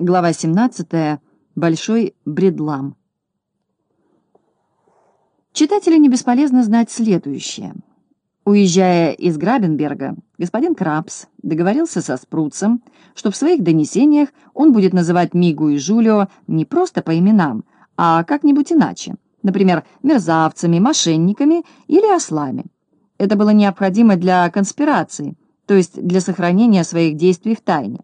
Глава 17. Большой бредлам. Читателю не бесполезно знать следующее. Уезжая из Грабенберга, господин Крабс договорился со Спруцем, что в своих донесениях он будет называть Мигу и Жулио не просто по именам, а как-нибудь иначе, например, мерзавцами, мошенниками или ослами. Это было необходимо для конспирации, то есть для сохранения своих действий в тайне.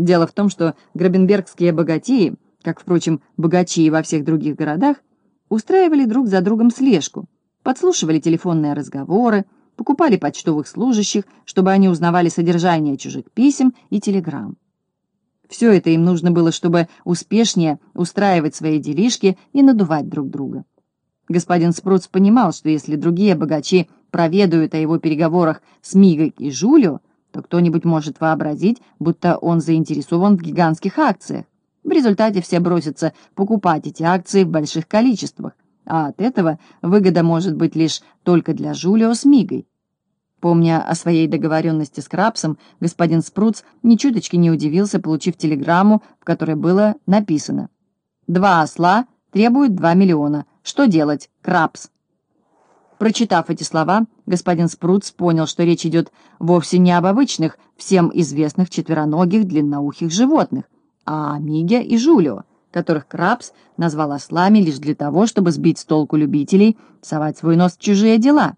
Дело в том, что грабенбергские богатеи, как, впрочем, богачи во всех других городах, устраивали друг за другом слежку, подслушивали телефонные разговоры, покупали почтовых служащих, чтобы они узнавали содержание чужих писем и телеграмм. Все это им нужно было, чтобы успешнее устраивать свои делишки и надувать друг друга. Господин Спруц понимал, что если другие богачи проведают о его переговорах с Мигой и Жулио, то кто-нибудь может вообразить, будто он заинтересован в гигантских акциях. В результате все бросятся покупать эти акции в больших количествах, а от этого выгода может быть лишь только для Жулио с Мигой. Помня о своей договоренности с Крабсом, господин Спруц ни чуточки не удивился, получив телеграмму, в которой было написано «Два осла требуют два миллиона. Что делать, Крабс?» Прочитав эти слова, господин Спруц понял, что речь идет вовсе не об обычных, всем известных четвероногих длинноухих животных, а о Миге и Жулио, которых Крабс назвал ослами лишь для того, чтобы сбить с толку любителей совать свой нос в чужие дела.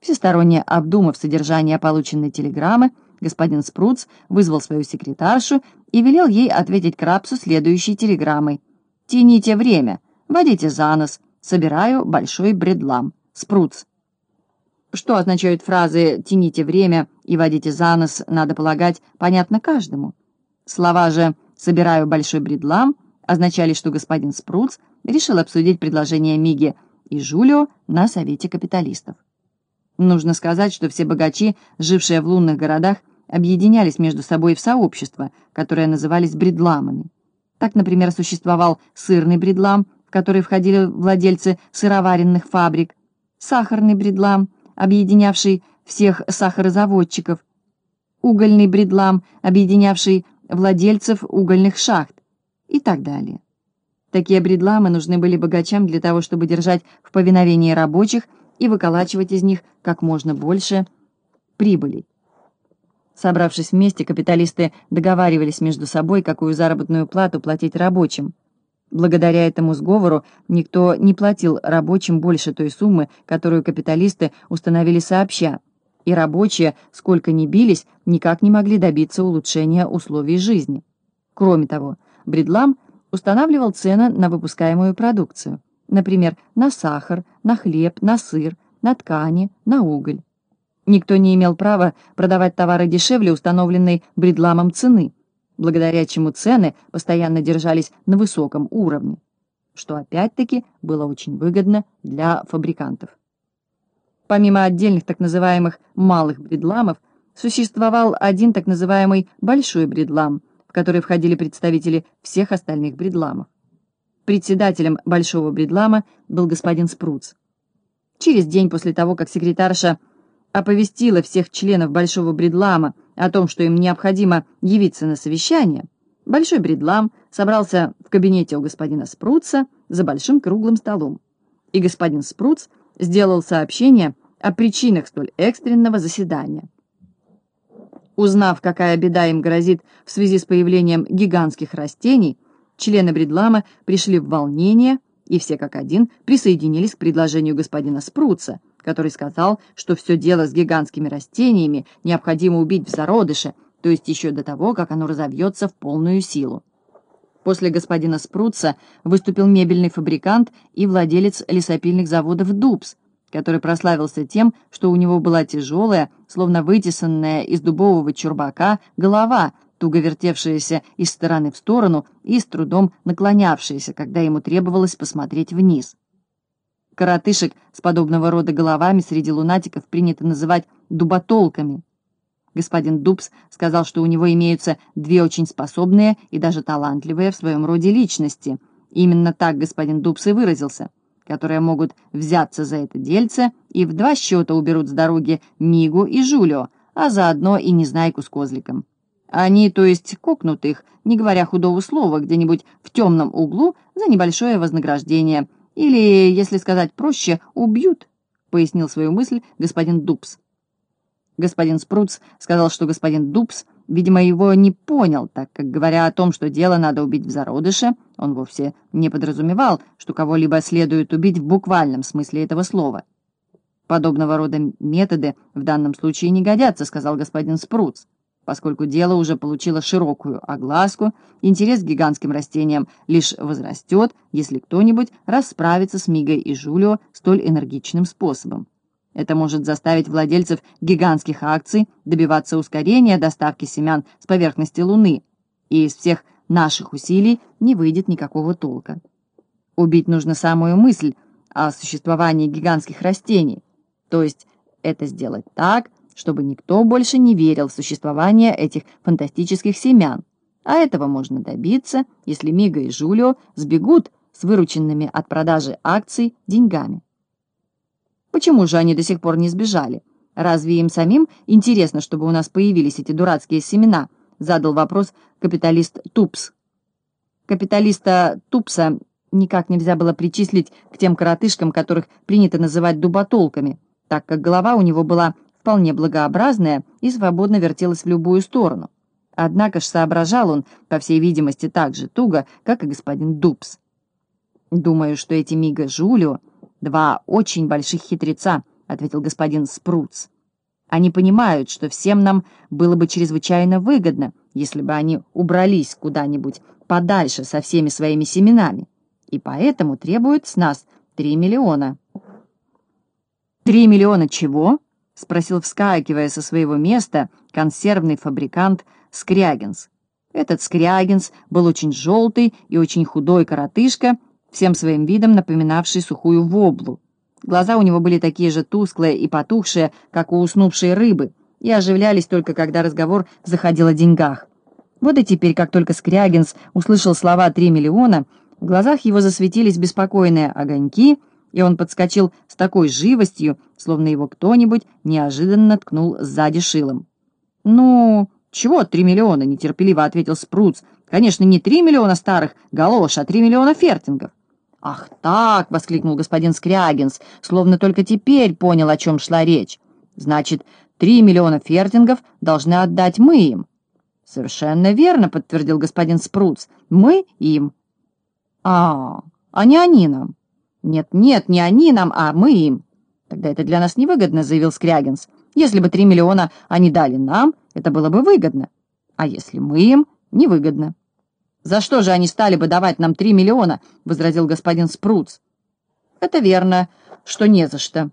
Всесторонне обдумав содержание полученной телеграммы, господин Спруц вызвал свою секретаршу и велел ей ответить Крабсу следующей телеграммой. «Тяните время, водите за нос, собираю большой бредлам». Спруц. Что означают фразы «тяните время» и «водите за нос», надо полагать, понятно каждому. Слова же «собираю большой бредлам» означали, что господин Спруц решил обсудить предложение Миги и Жулио на Совете капиталистов. Нужно сказать, что все богачи, жившие в лунных городах, объединялись между собой в сообщества, которые назывались бредламами. Так, например, существовал сырный бредлам, в который входили владельцы сыроваренных фабрик, сахарный бредлам, объединявший всех сахарозаводчиков, угольный бредлам, объединявший владельцев угольных шахт и так далее. Такие бредламы нужны были богачам для того, чтобы держать в повиновении рабочих и выколачивать из них как можно больше прибылей. Собравшись вместе, капиталисты договаривались между собой, какую заработную плату платить рабочим – Благодаря этому сговору никто не платил рабочим больше той суммы, которую капиталисты установили сообща, и рабочие, сколько ни бились, никак не могли добиться улучшения условий жизни. Кроме того, Бредлам устанавливал цены на выпускаемую продукцию, например, на сахар, на хлеб, на сыр, на ткани, на уголь. Никто не имел права продавать товары дешевле установленной Бредламом цены – благодаря чему цены постоянно держались на высоком уровне, что опять-таки было очень выгодно для фабрикантов. Помимо отдельных так называемых «малых бредламов», существовал один так называемый «большой бредлам», в который входили представители всех остальных бредламов. Председателем большого бредлама был господин Спруц. Через день после того, как секретарша оповестила всех членов большого бредлама о том, что им необходимо явиться на совещание, Большой Бредлам собрался в кабинете у господина Спруца за большим круглым столом, и господин Спруц сделал сообщение о причинах столь экстренного заседания. Узнав, какая беда им грозит в связи с появлением гигантских растений, члены Бредлама пришли в волнение, и все как один присоединились к предложению господина Спруца – который сказал, что все дело с гигантскими растениями необходимо убить в зародыше, то есть еще до того, как оно разовьется в полную силу. После господина Спруца выступил мебельный фабрикант и владелец лесопильных заводов «Дубс», который прославился тем, что у него была тяжелая, словно вытесанная из дубового чурбака, голова, туго вертевшаяся из стороны в сторону и с трудом наклонявшаяся, когда ему требовалось посмотреть вниз. Коротышек с подобного рода головами среди лунатиков принято называть дуботолками. Господин Дубс сказал, что у него имеются две очень способные и даже талантливые в своем роде личности. Именно так господин Дубс и выразился, которые могут взяться за это дельце и в два счета уберут с дороги Мигу и Жулио, а заодно и Незнайку с козликом. Они, то есть, кокнут их, не говоря худого слова, где-нибудь в темном углу за небольшое вознаграждение. Или, если сказать проще, убьют, — пояснил свою мысль господин Дубс. Господин Спруц сказал, что господин Дубс, видимо, его не понял, так как, говоря о том, что дело надо убить в зародыше, он вовсе не подразумевал, что кого-либо следует убить в буквальном смысле этого слова. «Подобного рода методы в данном случае не годятся», — сказал господин Спруц. Поскольку дело уже получило широкую огласку, интерес к гигантским растениям лишь возрастет, если кто-нибудь расправится с Мигой и Жулио столь энергичным способом. Это может заставить владельцев гигантских акций добиваться ускорения доставки семян с поверхности Луны, и из всех наших усилий не выйдет никакого толка. Убить нужно самую мысль о существовании гигантских растений, то есть это сделать так, чтобы никто больше не верил в существование этих фантастических семян. А этого можно добиться, если Мига и Жулио сбегут с вырученными от продажи акций деньгами. Почему же они до сих пор не сбежали? Разве им самим интересно, чтобы у нас появились эти дурацкие семена? Задал вопрос капиталист Тупс. Капиталиста Тупса никак нельзя было причислить к тем коротышкам, которых принято называть дуботолками, так как голова у него была вполне благообразная и свободно вертелась в любую сторону. Однако ж соображал он, по всей видимости, так же туго, как и господин Дубс. «Думаю, что эти Мига Жулио — два очень больших хитреца», — ответил господин Спруц. «Они понимают, что всем нам было бы чрезвычайно выгодно, если бы они убрались куда-нибудь подальше со всеми своими семенами, и поэтому требуют с нас три миллиона». «Три миллиона чего?» — спросил, вскакивая со своего места, консервный фабрикант Скрягинс. Этот Скрягинс был очень желтый и очень худой коротышка, всем своим видом напоминавший сухую воблу. Глаза у него были такие же тусклые и потухшие, как у уснувшей рыбы, и оживлялись только когда разговор заходил о деньгах. Вот и теперь, как только Скрягинс услышал слова «три миллиона», в глазах его засветились беспокойные огоньки — и он подскочил с такой живостью, словно его кто-нибудь неожиданно ткнул сзади шилом. «Ну, чего три миллиона?» — нетерпеливо ответил Спруц. «Конечно, не три миллиона старых галош, а три миллиона фертингов». «Ах так!» — воскликнул господин Скрягинс, словно только теперь понял, о чем шла речь. «Значит, три миллиона фертингов должны отдать мы им». «Совершенно верно», — подтвердил господин Спруц. «Мы им». «А, а не они нам». «Нет-нет, не они нам, а мы им». «Тогда это для нас невыгодно», — заявил Скрягинс. «Если бы три миллиона они дали нам, это было бы выгодно. А если мы им, невыгодно». «За что же они стали бы давать нам три миллиона?» — возразил господин Спруц. «Это верно, что не за что».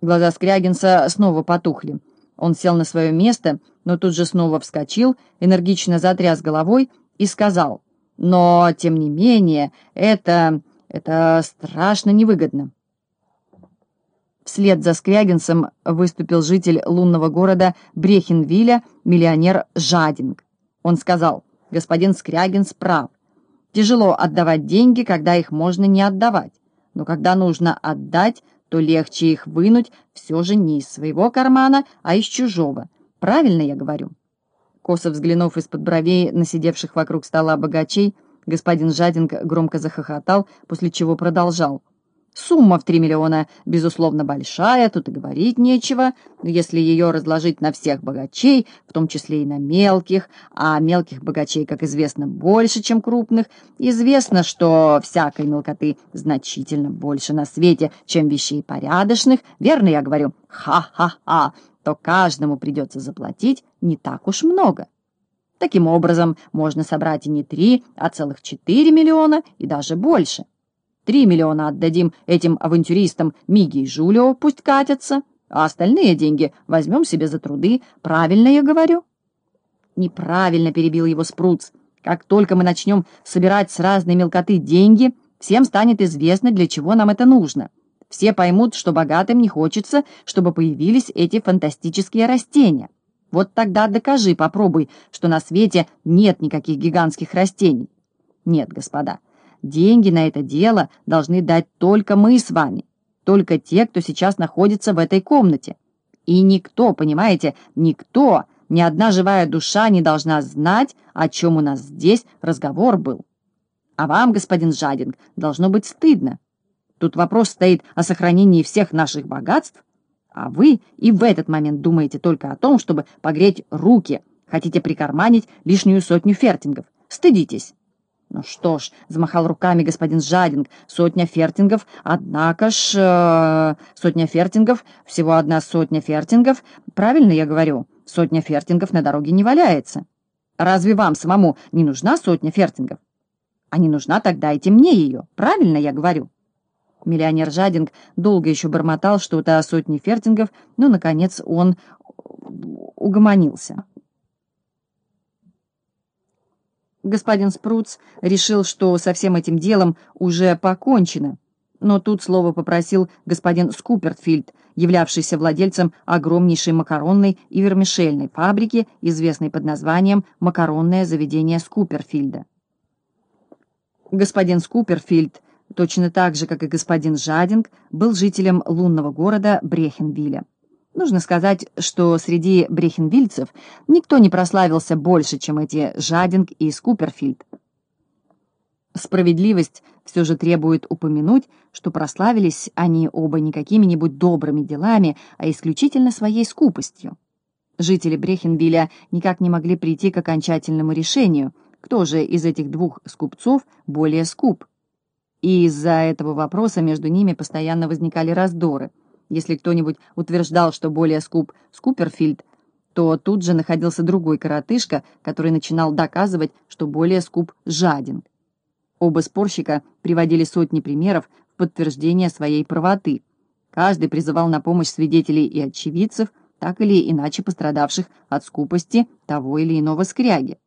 Глаза Скрягинса снова потухли. Он сел на свое место, но тут же снова вскочил, энергично затряс головой и сказал, «Но, тем не менее, это...» Это страшно невыгодно. Вслед за Скрягинсом выступил житель лунного города Брехенвиля, миллионер Жадинг. Он сказал, господин Скрягинс прав. Тяжело отдавать деньги, когда их можно не отдавать. Но когда нужно отдать, то легче их вынуть все же не из своего кармана, а из чужого. Правильно я говорю?» Косо взглянув из-под бровей на сидевших вокруг стола богачей, Господин Жадинг громко захохотал, после чего продолжал. Сумма в три миллиона, безусловно, большая, тут и говорить нечего, но если ее разложить на всех богачей, в том числе и на мелких, а мелких богачей, как известно, больше, чем крупных, известно, что всякой мелкоты значительно больше на свете, чем вещей порядочных, верно я говорю, ха-ха-ха, то каждому придется заплатить не так уж много. Таким образом, можно собрать не три, а целых четыре миллиона и даже больше. Три миллиона отдадим этим авантюристам Миги и Жулио, пусть катятся, а остальные деньги возьмем себе за труды. Правильно я говорю?» «Неправильно», — перебил его Спруц. «Как только мы начнем собирать с разной мелкоты деньги, всем станет известно, для чего нам это нужно. Все поймут, что богатым не хочется, чтобы появились эти фантастические растения». Вот тогда докажи, попробуй, что на свете нет никаких гигантских растений. Нет, господа, деньги на это дело должны дать только мы с вами, только те, кто сейчас находится в этой комнате. И никто, понимаете, никто Ни одна живая душа не должна знать, о чем у нас здесь разговор был. А вам, господин Жадинг, должно быть стыдно. Тут вопрос стоит о сохранении всех наших богатств, а вы и в этот момент думаете только о том, чтобы погреть руки, хотите прикарманить лишнюю сотню фертингов. Стыдитесь. «Ну что ж», — замахал руками господин Жадинг, — «сотня фертингов, однако ж... Э, сотня фертингов, всего одна сотня фертингов. Правильно я говорю, сотня фертингов на дороге не валяется. Разве вам самому не нужна сотня фертингов? А не нужна, тогда дайте мне ее. Правильно я говорю?» Миллионер Жадинг долго еще бормотал что-то о сотне фертингов, но, наконец, он угомонился. Господин Спруц решил, что со всем этим делом уже покончено, но тут слово попросил господин Скупертфильд, являвшийся владельцем огромнейшей макаронной и вермишельной фабрики, известной под названием «Макаронное заведение Скуперфильда». Господин Скуперфильд, точно так же, как и господин Жадинг, был жителем лунного города Брехенвилля. Нужно сказать, что среди брехенвильцев никто не прославился больше, чем эти Жадинг и Скуперфильд. Справедливость все же требует упомянуть, что прославились они оба не какими-нибудь добрыми делами, а исключительно своей скупостью. Жители Брехенвилля никак не могли прийти к окончательному решению, кто же из этих двух скупцов более скуп. И из-за этого вопроса между ними постоянно возникали раздоры – если кто-нибудь утверждал, что более скуп Скуперфильд, то тут же находился другой коротышка, который начинал доказывать, что более скуп Жадин. Оба спорщика приводили сотни примеров в подтверждение своей правоты. Каждый призывал на помощь свидетелей и очевидцев, так или иначе пострадавших от скупости того или иного скряги.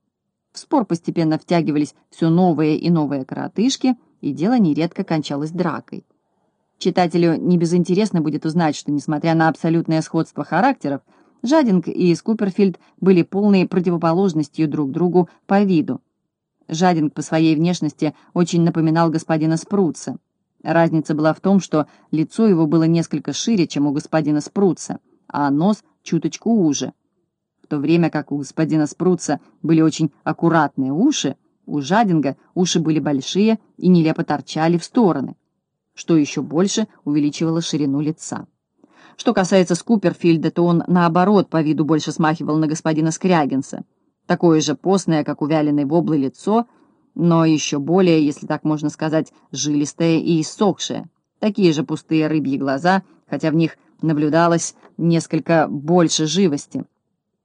В спор постепенно втягивались все новые и новые коротышки, и дело нередко кончалось дракой. Читателю не безинтересно будет узнать, что, несмотря на абсолютное сходство характеров, Жадинг и Скуперфильд были полной противоположностью друг другу по виду. Жадинг по своей внешности очень напоминал господина Спруца. Разница была в том, что лицо его было несколько шире, чем у господина Спруца, а нос чуточку уже. В то время как у господина Спруца были очень аккуратные уши, у Жадинга уши были большие и нелепо торчали в стороны что еще больше увеличивало ширину лица. Что касается Скуперфильда, то он, наоборот, по виду больше смахивал на господина Скрягинса. Такое же постное, как у вяленой воблы лицо, но еще более, если так можно сказать, жилистое и иссохшее. Такие же пустые рыбьи глаза, хотя в них наблюдалось несколько больше живости.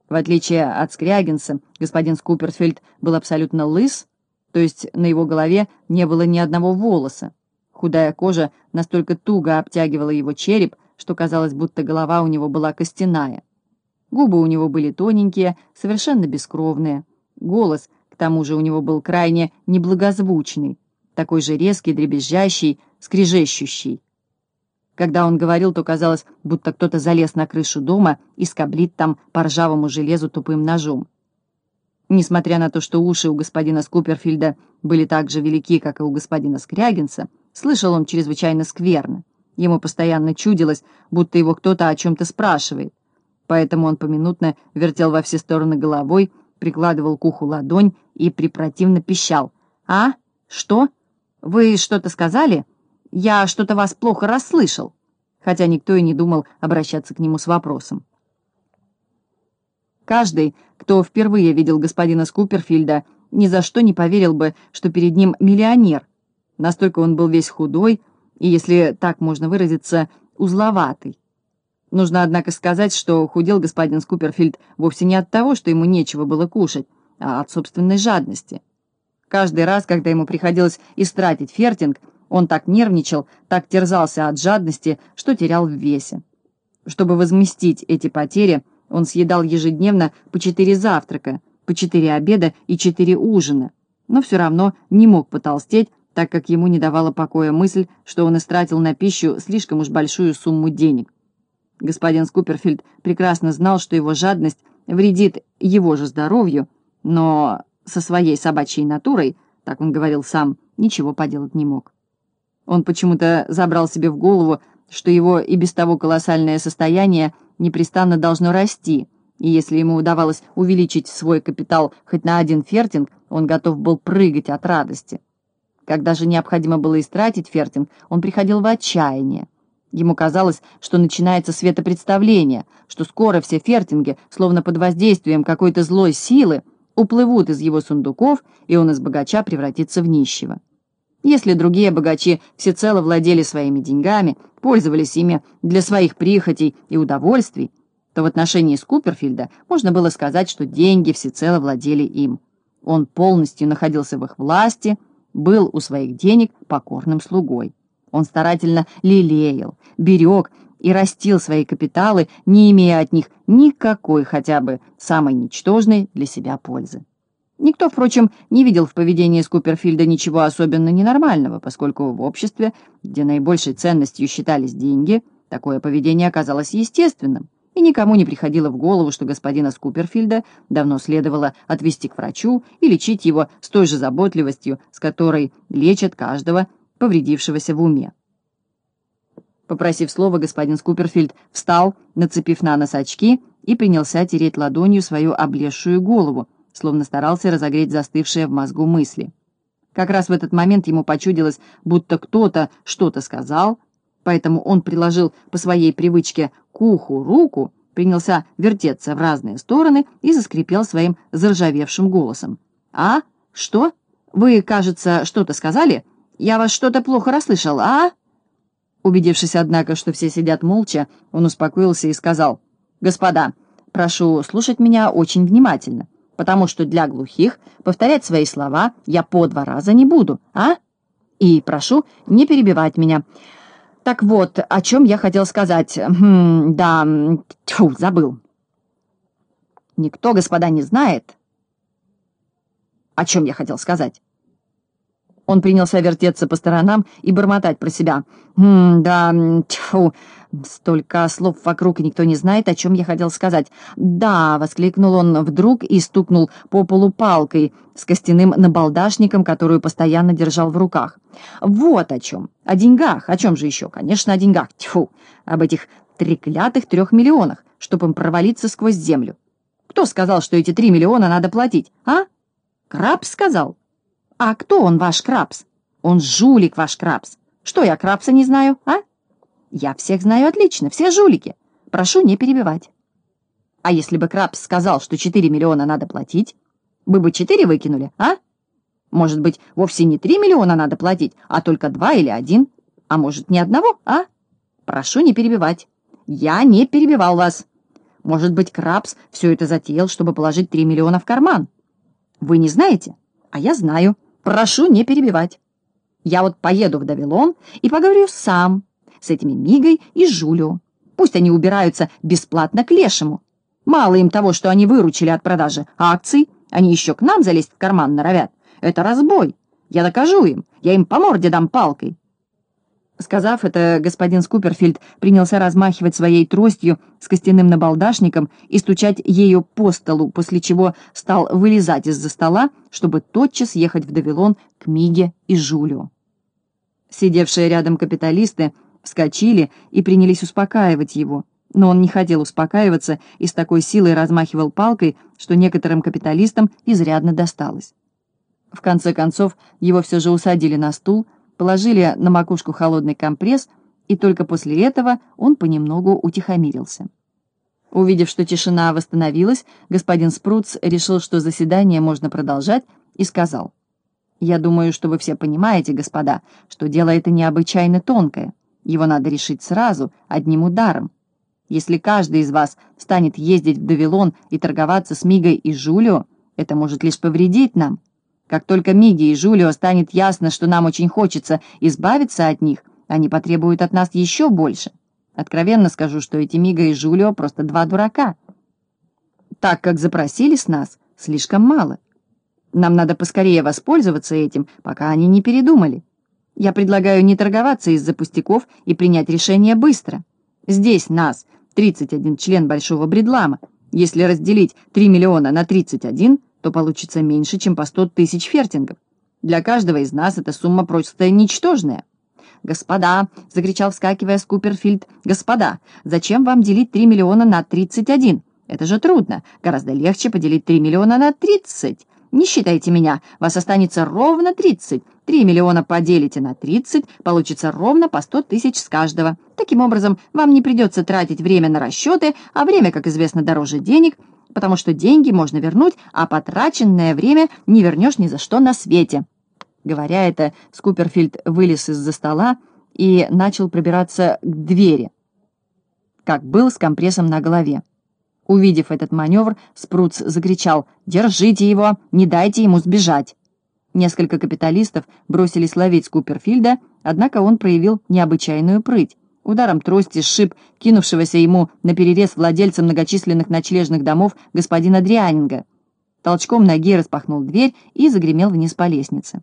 В отличие от Скрягинса, господин Скуперфильд был абсолютно лыс, то есть на его голове не было ни одного волоса. Худая кожа настолько туго обтягивала его череп, что казалось, будто голова у него была костяная. Губы у него были тоненькие, совершенно бескровные. Голос, к тому же, у него был крайне неблагозвучный, такой же резкий, дребезжащий, скрежещущий. Когда он говорил, то казалось, будто кто-то залез на крышу дома и скоблит там по ржавому железу тупым ножом. Несмотря на то, что уши у господина Скуперфильда были так же велики, как и у господина Скрягинса, Слышал он чрезвычайно скверно. Ему постоянно чудилось, будто его кто-то о чем-то спрашивает. Поэтому он поминутно вертел во все стороны головой, прикладывал к уху ладонь и припротивно пищал. «А? Что? Вы что-то сказали? Я что-то вас плохо расслышал». Хотя никто и не думал обращаться к нему с вопросом. Каждый, кто впервые видел господина Скуперфильда, ни за что не поверил бы, что перед ним миллионер, Настолько он был весь худой и, если так можно выразиться, узловатый. Нужно, однако, сказать, что худел господин Скуперфильд вовсе не от того, что ему нечего было кушать, а от собственной жадности. Каждый раз, когда ему приходилось истратить фертинг, он так нервничал, так терзался от жадности, что терял в весе. Чтобы возместить эти потери, он съедал ежедневно по четыре завтрака, по четыре обеда и четыре ужина, но все равно не мог потолстеть, так как ему не давала покоя мысль, что он истратил на пищу слишком уж большую сумму денег. Господин Скуперфильд прекрасно знал, что его жадность вредит его же здоровью, но со своей собачьей натурой, так он говорил сам, ничего поделать не мог. Он почему-то забрал себе в голову, что его и без того колоссальное состояние непрестанно должно расти, и если ему удавалось увеличить свой капитал хоть на один фертинг, он готов был прыгать от радости. Когда же необходимо было истратить фертинг, он приходил в отчаяние. Ему казалось, что начинается светопредставление, что скоро все фертинги, словно под воздействием какой-то злой силы, уплывут из его сундуков, и он из богача превратится в нищего. Если другие богачи всецело владели своими деньгами, пользовались ими для своих прихотей и удовольствий, то в отношении Скуперфильда можно было сказать, что деньги всецело владели им. Он полностью находился в их власти, был у своих денег покорным слугой. Он старательно лелеял, берег и растил свои капиталы, не имея от них никакой хотя бы самой ничтожной для себя пользы. Никто, впрочем, не видел в поведении Скуперфильда ничего особенно ненормального, поскольку в обществе, где наибольшей ценностью считались деньги, такое поведение оказалось естественным, и никому не приходило в голову, что господина Скуперфильда давно следовало отвезти к врачу и лечить его с той же заботливостью, с которой лечат каждого повредившегося в уме. Попросив слова, господин Скуперфильд встал, нацепив на нос очки, и принялся тереть ладонью свою облезшую голову, словно старался разогреть застывшие в мозгу мысли. Как раз в этот момент ему почудилось, будто кто-то что-то сказал, поэтому он приложил по своей привычке к уху руку, принялся вертеться в разные стороны и заскрипел своим заржавевшим голосом. «А? Что? Вы, кажется, что-то сказали? Я вас что-то плохо расслышал, а?» Убедившись, однако, что все сидят молча, он успокоился и сказал, «Господа, прошу слушать меня очень внимательно потому что для глухих повторять свои слова я по два раза не буду, а? И прошу не перебивать меня. Так вот, о чем я хотел сказать. Хм, да, тьфу, забыл. Никто, господа, не знает, о чем я хотел сказать. Он принялся вертеться по сторонам и бормотать про себя. «М да, тьфу, столько слов вокруг, и никто не знает, о чем я хотел сказать. Да!» — воскликнул он вдруг и стукнул по полу палкой с костяным набалдашником, которую постоянно держал в руках. «Вот о чем! О деньгах! О чем же еще? Конечно, о деньгах! Тьфу! Об этих треклятых трех миллионах, чтобы им провалиться сквозь землю. Кто сказал, что эти три миллиона надо платить, а? Краб сказал?» «А кто он, ваш Крабс?» «Он жулик, ваш Крабс. Что, я Крабса не знаю, а?» «Я всех знаю отлично, все жулики. Прошу не перебивать». «А если бы Крабс сказал, что 4 миллиона надо платить, вы бы 4 выкинули, а? Может быть, вовсе не 3 миллиона надо платить, а только 2 или 1? А может, ни одного, а? Прошу не перебивать. Я не перебивал вас. Может быть, Крабс все это затеял, чтобы положить 3 миллиона в карман? Вы не знаете? А я знаю. Прошу не перебивать. Я вот поеду в Давилон и поговорю сам с этими Мигой и Жулио. Пусть они убираются бесплатно к лешему. Мало им того, что они выручили от продажи акций, они еще к нам залезть в карман норовят. Это разбой. Я докажу им. Я им по морде дам палкой. Сказав это, господин Скуперфильд принялся размахивать своей тростью с костяным набалдашником и стучать ею по столу, после чего стал вылезать из-за стола, чтобы тотчас ехать в Давилон к Миге и Жулю. Сидевшие рядом капиталисты вскочили и принялись успокаивать его, но он не хотел успокаиваться и с такой силой размахивал палкой, что некоторым капиталистам изрядно досталось. В конце концов, его все же усадили на стул, положили на макушку холодный компресс, и только после этого он понемногу утихомирился. Увидев, что тишина восстановилась, господин Спруц решил, что заседание можно продолжать, и сказал, «Я думаю, что вы все понимаете, господа, что дело это необычайно тонкое. Его надо решить сразу, одним ударом. Если каждый из вас станет ездить в Давилон и торговаться с Мигой и Жулио, это может лишь повредить нам. Как только Миги и Жулио станет ясно, что нам очень хочется избавиться от них, они потребуют от нас еще больше. Откровенно скажу, что эти Мига и Жулио просто два дурака. Так как запросили с нас, слишком мало. Нам надо поскорее воспользоваться этим, пока они не передумали. Я предлагаю не торговаться из-за пустяков и принять решение быстро. Здесь нас, 31 член Большого Бредлама. Если разделить 3 миллиона на 31, то получится меньше, чем по сто тысяч фертингов. Для каждого из нас эта сумма просто ничтожная. «Господа!» — закричал, вскакивая Скуперфильд. «Господа, зачем вам делить три миллиона на тридцать один? Это же трудно. Гораздо легче поделить 3 миллиона на 30. Не считайте меня, вас останется ровно 30. 3 миллиона поделите на 30, получится ровно по 100 тысяч с каждого. Таким образом, вам не придется тратить время на расчеты, а время, как известно, дороже денег, потому что деньги можно вернуть, а потраченное время не вернешь ни за что на свете. Говоря это, Скуперфильд вылез из-за стола и начал пробираться к двери, как был с компрессом на голове. Увидев этот маневр, Спруц закричал «Держите его! Не дайте ему сбежать!» Несколько капиталистов бросились ловить Скуперфильда, однако он проявил необычайную прыть. Ударом трости сшиб кинувшегося ему на перерез владельца многочисленных ночлежных домов господина Дрианинга. Толчком ноги распахнул дверь и загремел вниз по лестнице.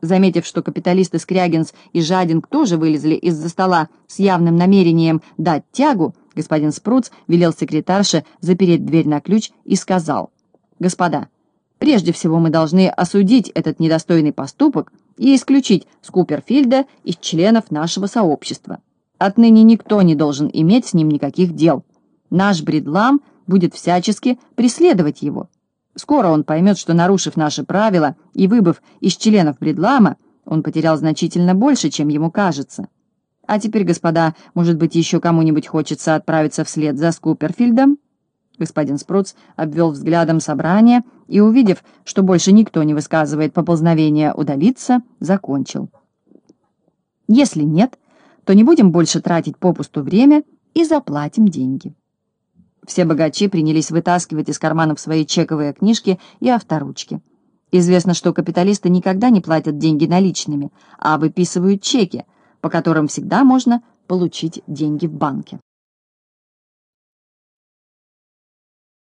Заметив, что капиталисты Скрягинс и Жадинг тоже вылезли из-за стола с явным намерением дать тягу, господин Спруц велел секретарше запереть дверь на ключ и сказал, «Господа, прежде всего мы должны осудить этот недостойный поступок и исключить Скуперфильда из членов нашего сообщества. Отныне никто не должен иметь с ним никаких дел. Наш бредлам будет всячески преследовать его». Скоро он поймет, что, нарушив наши правила и выбыв из членов Бредлама, он потерял значительно больше, чем ему кажется. А теперь, господа, может быть, еще кому-нибудь хочется отправиться вслед за Скуперфильдом?» Господин Спруц обвел взглядом собрание и, увидев, что больше никто не высказывает поползновения удалиться, закончил. «Если нет, то не будем больше тратить попусту время и заплатим деньги». Все богачи принялись вытаскивать из карманов свои чековые книжки и авторучки. Известно, что капиталисты никогда не платят деньги наличными, а выписывают чеки, по которым всегда можно получить деньги в банке.